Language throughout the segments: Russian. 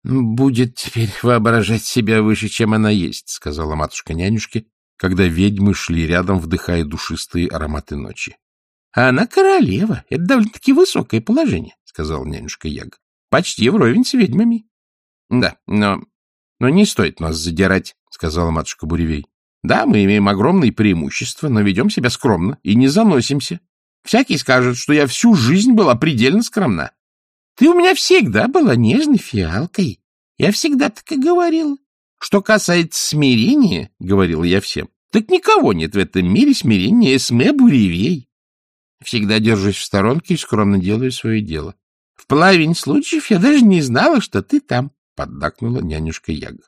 — Будет теперь воображать себя выше, чем она есть, — сказала матушка нянюшке, когда ведьмы шли рядом, вдыхая душистые ароматы ночи. — А она королева. Это довольно-таки высокое положение, — сказала нянюшка Яг. — Почти вровень с ведьмами. — Да, но... но не стоит нас задирать, — сказала матушка Буревей. — Да, мы имеем огромные преимущества, но ведем себя скромно и не заносимся. Всякий скажет, что я всю жизнь была предельно скромна. Ты у меня всегда была нежной фиалкой. Я всегда так и говорила. Что касается смирения, — говорила я всем, — так никого нет в этом мире смирения Эсме Буревей. Всегда держусь в сторонке и скромно делаю свое дело. В половине случаев я даже не знала, что ты там, — поддакнула нянюшка Яга.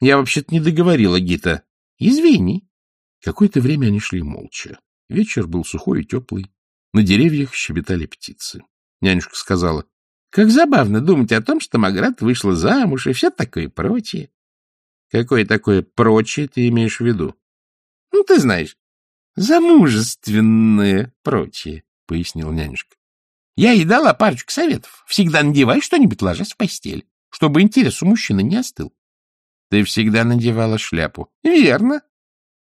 Я вообще-то не договорила, Гита. Извини. Какое-то время они шли молча. Вечер был сухой и теплый. На деревьях щебетали птицы. Нянюшка сказала, как забавно думать о том, что Маград вышла замуж и все такое прочее. Какое такое прочее ты имеешь в виду? Ну, ты знаешь, замужественное прочее, — пояснил нянюшка. Я ей дала парочку советов. Всегда надевай что-нибудь, ложась в постель, чтобы интерес у мужчины не остыл. Ты всегда надевала шляпу. Верно.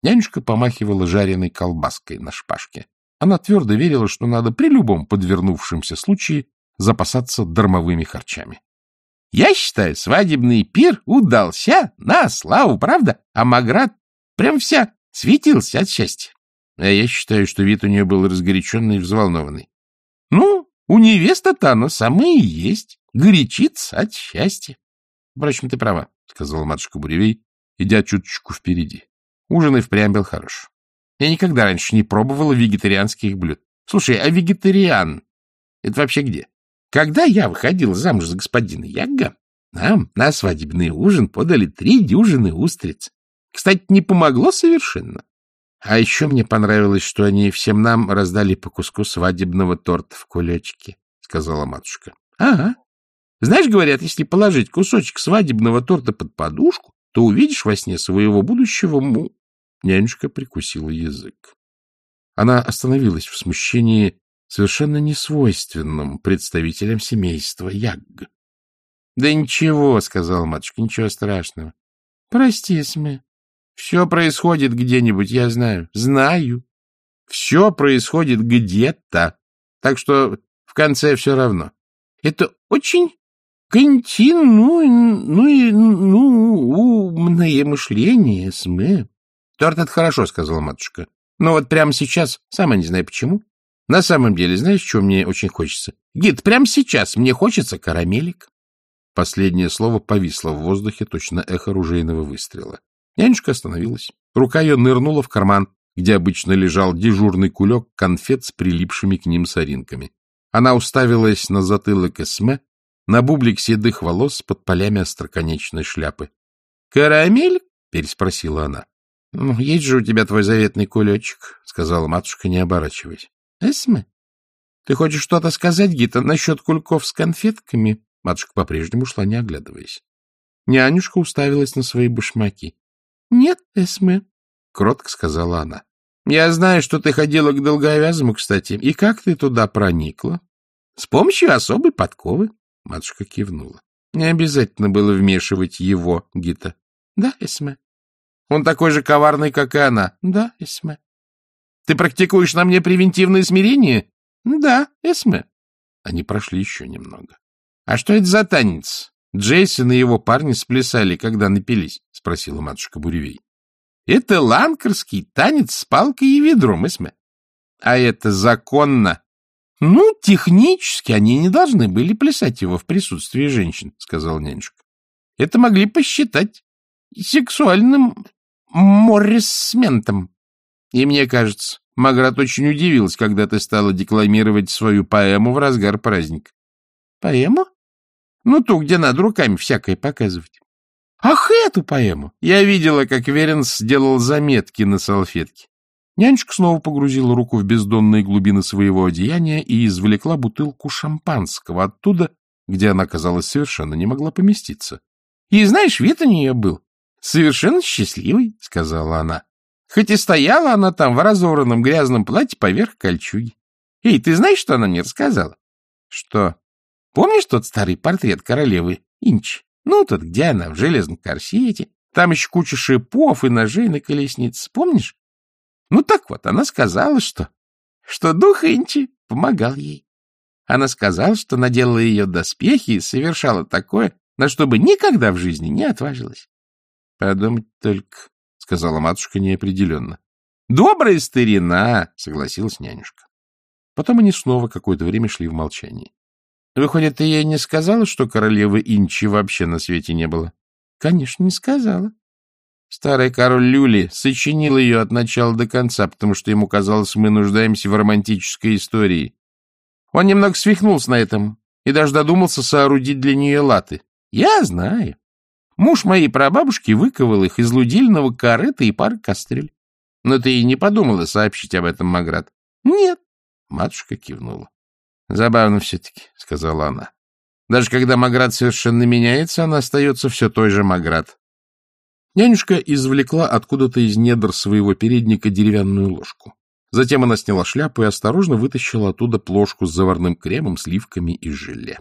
Нянюшка помахивала жареной колбаской на шпажке. Она твердо верила, что надо при любом подвернувшемся случае запасаться дармовыми харчами. Я считаю, свадебный пир удался на славу, правда? А Маград прям вся светился от счастья. А я считаю, что вид у нее был разгоряченный и взволнованный. Ну, у невесты-то оно самое и есть. Горячится от счастья. Впрочем, ты права, — сказала матушка Буревей, идя чуточку впереди. Ужин и впрямь был хорош. Я никогда раньше не пробовала вегетарианских блюд. Слушай, а вегетариан — это вообще где? Когда я выходил замуж за господина Ягга, нам на свадебный ужин подали три дюжины устриц. Кстати, не помогло совершенно. А еще мне понравилось, что они всем нам раздали по куску свадебного торта в кулечке, — сказала матушка. — Ага. Знаешь, говорят, если положить кусочек свадебного торта под подушку, то увидишь во сне своего будущего му... Нянюшка прикусила язык. Она остановилась в смущении совершенно несвойственным представителям семейства Ягг. — Да ничего, — сказала матушка, — ничего страшного. — Прости, Сме. Все происходит где-нибудь, я знаю. Знаю. Все происходит где-то. Так что в конце все равно. Это очень контину, ну и ну, умное мышление, Сме. Торт — это хорошо, — сказала матушка. Но вот прямо сейчас, сама не знаю почему, на самом деле, знаешь, что мне очень хочется? Гид, прямо сейчас мне хочется карамелик. Последнее слово повисло в воздухе, точно эхо ружейного выстрела. Нянюшка остановилась. Рука ее нырнула в карман, где обычно лежал дежурный кулек конфет с прилипшими к ним соринками. Она уставилась на затылок Эсме, на бублик седых волос под полями остроконечной шляпы. — Карамель? — переспросила она. — Ну, есть же у тебя твой заветный кулечек, — сказала матушка, не оборачиваясь. Эсме? Ты хочешь что-то сказать, Гита, насчет кульков с конфетками? Матушка по-прежнему шла, не оглядываясь. Нянюшка уставилась на свои башмаки. — Нет, Эсме, — кротко сказала она. — Я знаю, что ты ходила к долговязому, кстати. И как ты туда проникла? — С помощью особой подковы. Матушка кивнула. — Не обязательно было вмешивать его, Гита. — Да, Эсме. — Он такой же коварный, как и она. — Да, Эсме. Ты практикуешь на мне превентивное смирение? Да, Эсме. Они прошли еще немного. А что это за танец? Джейсон и его парни сплясали, когда напились, спросила матушка Буревей. Это ланкерский танец с палкой и ведром, Эсме. А это законно. Ну, технически они не должны были плясать его в присутствии женщин, сказал нянюшка. Это могли посчитать сексуальным моррисментом. И мне кажется, Маград очень удивилась, когда ты стала декламировать свою поэму в разгар праздника. — Поэму? Ну, ту, где надо руками всякое показывать. — Ах, эту поэму! Я видела, как Веренс сделал заметки на салфетке. Нянечка снова погрузила руку в бездонные глубины своего одеяния и извлекла бутылку шампанского оттуда, где она, казалось, совершенно не могла поместиться. — И знаешь, вид у нее был совершенно счастливый, — сказала она. Хоть и стояла она там в разорванном грязном платье поверх кольчуги. Эй, ты знаешь, что она мне рассказала? Что? Помнишь тот старый портрет королевы Инч? Ну, тут где она? В железном корсете. Там еще куча шипов и ножей на колеснице. Помнишь? Ну, так вот, она сказала, что... Что дух Инчи помогал ей. Она сказала, что наделала ее доспехи и совершала такое, на что бы никогда в жизни не отважилась. — Подумать только, — сказала матушка неопределенно. — Добрая старина, — согласилась нянюшка. Потом они снова какое-то время шли в молчании. — Выходит, ты ей не сказала, что королевы Инчи вообще на свете не было? — Конечно, не сказала. Старый король Люли сочинил ее от начала до конца, потому что ему казалось, мы нуждаемся в романтической истории. Он немного свихнулся на этом и даже додумался соорудить для нее латы. Я знаю. Муж моей прабабушки выковал их из лудильного корыта и пары кастрюль. Но ты и не подумала сообщить об этом, Маград? Нет. Матушка кивнула. Забавно все-таки, сказала она. Даже когда Маград совершенно меняется, она остается все той же Маград. Нянюшка извлекла откуда-то из недр своего передника деревянную ложку. Затем она сняла шляпу и осторожно вытащила оттуда плошку с заварным кремом, сливками и желе.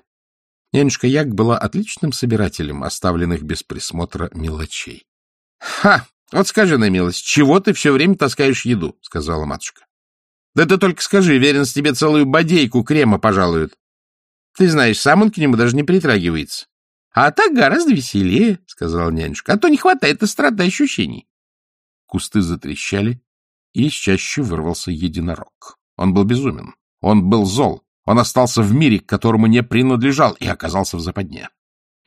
Нянюшка Як была отличным собирателем оставленных без присмотра мелочей. — Ха! Вот скажи на милость, чего ты все время таскаешь еду? — сказала матушка. — Да ты только скажи, Веренс тебе целую бодейку крема пожалует. Ты знаешь, сам он к нему даже не притрагивается. — А так гораздо веселее, — сказала нянюшка, — а то не хватает остроты ощущений. Кусты затрещали, и из чаще вырвался единорог. Он был безумен, он был зол, он остался в мире, к которому не принадлежал, и оказался в западне.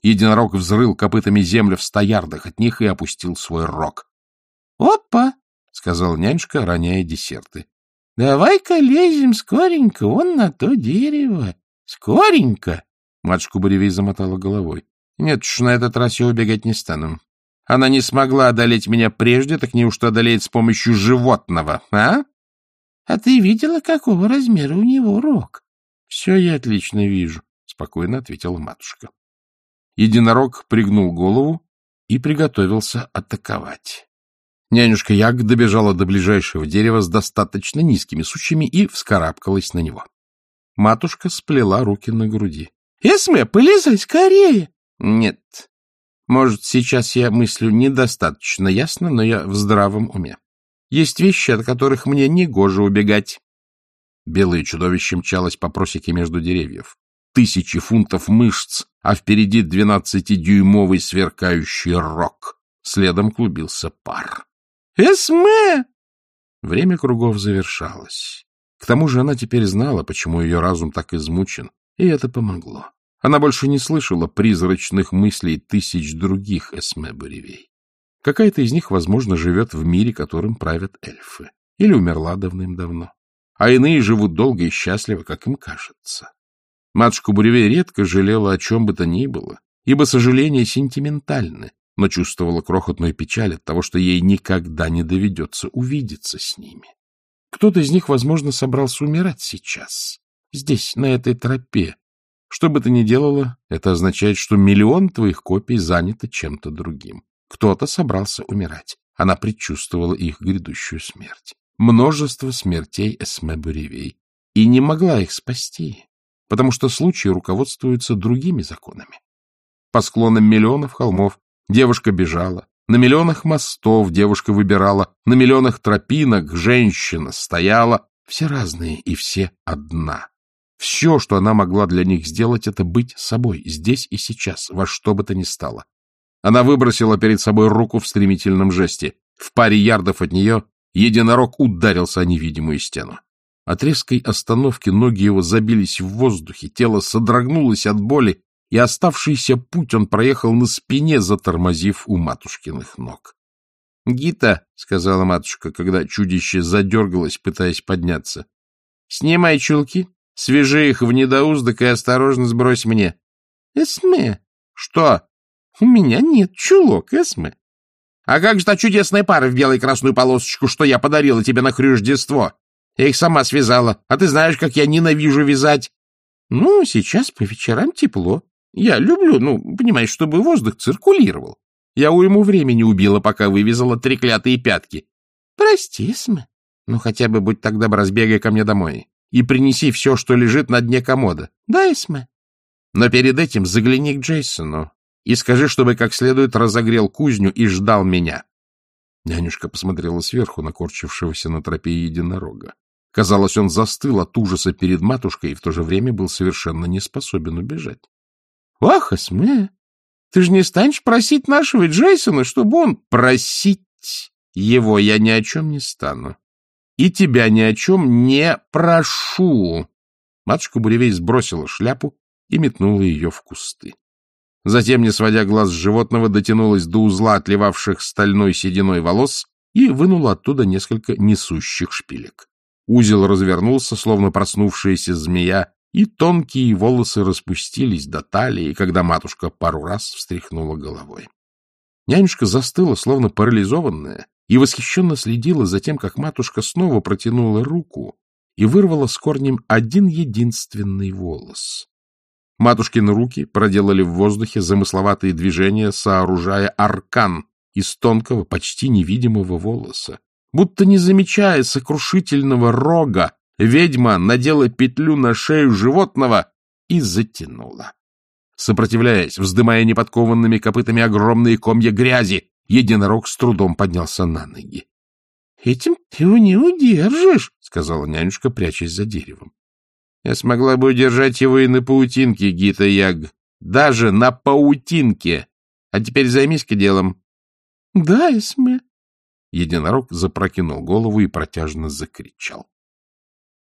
Единорог взрыл копытами землю в ста ярдах от них и опустил свой рог. — Опа! — сказал нянюшка, роняя десерты. — Давай-ка лезем скоренько вон на то дерево. Скоренько! Матушка Буревей замотала головой. — Нет уж, на этот раз я убегать не стану. Она не смогла одолеть меня прежде, так неужто одолеет с помощью животного, а? — А ты видела, какого размера у него рог? — Все я отлично вижу, — спокойно ответила матушка. Единорог пригнул голову и приготовился атаковать. Нянюшка Яг добежала до ближайшего дерева с достаточно низкими сучьями и вскарабкалась на него. Матушка сплела руки на груди. — Эсме, полезай скорее! — Нет. Может, сейчас я мыслю недостаточно ясно, но я в здравом уме. Есть вещи, от которых мне не гоже убегать. Белое чудовище мчалось по просеке между деревьев. Тысячи фунтов мышц, а впереди двенадцатидюймовый сверкающий рог. Следом клубился пар. «Эсме!» Время кругов завершалось. К тому же она теперь знала, почему ее разум так измучен, и это помогло. Она больше не слышала призрачных мыслей тысяч других Эсме Буревей. Какая-то из них, возможно, живет в мире, которым правят эльфы, или умерла давным-давно а иные живут долго и счастливо, как им кажется. Матушка Буревей редко жалела о чем бы то ни было, ибо сожаления сентиментальны, но чувствовала крохотную печаль от того, что ей никогда не доведется увидеться с ними. Кто-то из них, возможно, собрался умирать сейчас, здесь, на этой тропе. Что бы ты ни делала, это означает, что миллион твоих копий занято чем-то другим. Кто-то собрался умирать. Она предчувствовала их грядущую смерть множество смертей Эсме Буревей и не могла их спасти, потому что случаи руководствуются другими законами. По склонам миллионов холмов девушка бежала, на миллионах мостов девушка выбирала, на миллионах тропинок женщина стояла, все разные и все одна. Все, что она могла для них сделать, это быть собой, здесь и сейчас, во что бы то ни стало. Она выбросила перед собой руку в стремительном жесте. В паре ярдов от нее Единорог ударился о невидимую стену. От резкой остановки ноги его забились в воздухе, тело содрогнулось от боли, и оставшийся путь он проехал на спине, затормозив у матушкиных ног. — Гита, — сказала матушка, когда чудище задергалось, пытаясь подняться, — снимай чулки, свяжи их в недоуздок и осторожно сбрось мне. — Эсме. — Что? — У меня нет чулок, Эсме. А как же та чудесная пара в белой красную полосочку, что я подарила тебе на Хрюждество? Я их сама связала, а ты знаешь, как я ненавижу вязать. Ну, сейчас по вечерам тепло. Я люблю, ну, понимаешь, чтобы воздух циркулировал. Я уйму времени убила, пока вывязала треклятые пятки. Прости, Сме. Ну, хотя бы будь так добра, сбегай ко мне домой и принеси все, что лежит на дне комода. Да, Эсме. Но перед этим загляни к Джейсону. И скажи, чтобы как следует разогрел кузню и ждал меня. Нянюшка посмотрела сверху на корчившегося на тропе единорога. Казалось, он застыл от ужаса перед матушкой и в то же время был совершенно не способен убежать. — Ах, Эсме, ты же не станешь просить нашего Джейсона, чтобы он... — Просить его я ни о чем не стану. И тебя ни о чем не прошу. Матушка Буревей сбросила шляпу и метнула ее в кусты. Затем, не сводя глаз с животного, дотянулась до узла отливавших стальной сединой волос и вынула оттуда несколько несущих шпилек. Узел развернулся, словно проснувшаяся змея, и тонкие волосы распустились до талии, когда матушка пару раз встряхнула головой. Нянюшка застыла, словно парализованная, и восхищенно следила за тем, как матушка снова протянула руку и вырвала с корнем один единственный волос. Матушкины руки проделали в воздухе замысловатые движения, сооружая аркан из тонкого, почти невидимого волоса. Будто не замечая сокрушительного рога, ведьма надела петлю на шею животного и затянула. Сопротивляясь, вздымая неподкованными копытами огромные комья грязи, единорог с трудом поднялся на ноги. — Этим ты его не удержишь, — сказала нянюшка, прячась за деревом. — Я смогла бы удержать его и на паутинке, Гита Яг. Даже на паутинке. А теперь займись-ка делом. — Да, Эсме. Единорог запрокинул голову и протяжно закричал.